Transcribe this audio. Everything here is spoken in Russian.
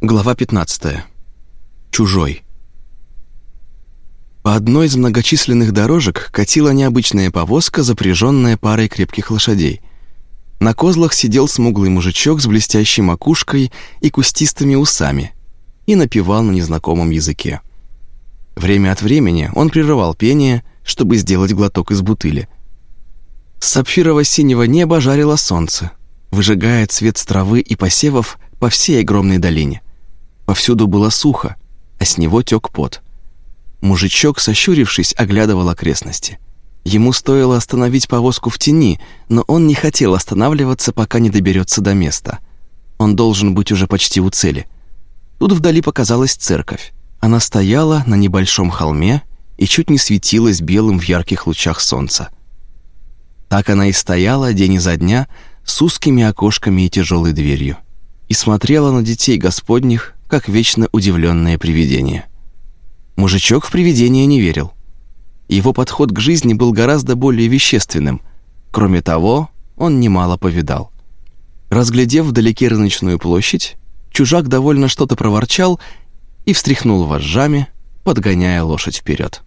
Глава 15. Чужой. По одной из многочисленных дорожек катила необычная повозка, запряженная парой крепких лошадей. На козлах сидел смуглый мужичок с блестящей макушкой и кустистыми усами и напевал на незнакомом языке. Время от времени он прерывал пение, чтобы сделать глоток из бутыли. С сапфирово-синего неба жарило солнце, выжигая цвет травы и посевов по всей огромной долине. Повсюду было сухо, а с него тек пот. Мужичок, сощурившись, оглядывал окрестности. Ему стоило остановить повозку в тени, но он не хотел останавливаться, пока не доберется до места. Он должен быть уже почти у цели. Тут вдали показалась церковь. Она стояла на небольшом холме и чуть не светилась белым в ярких лучах солнца. Так она и стояла день изо дня с узкими окошками и тяжелой дверью и смотрела на детей Господних, как вечно удивленное привидение. Мужичок в привидение не верил. Его подход к жизни был гораздо более вещественным. Кроме того, он немало повидал. Разглядев вдалеке рыночную площадь, чужак довольно что-то проворчал и встряхнул вожжами, подгоняя лошадь вперед.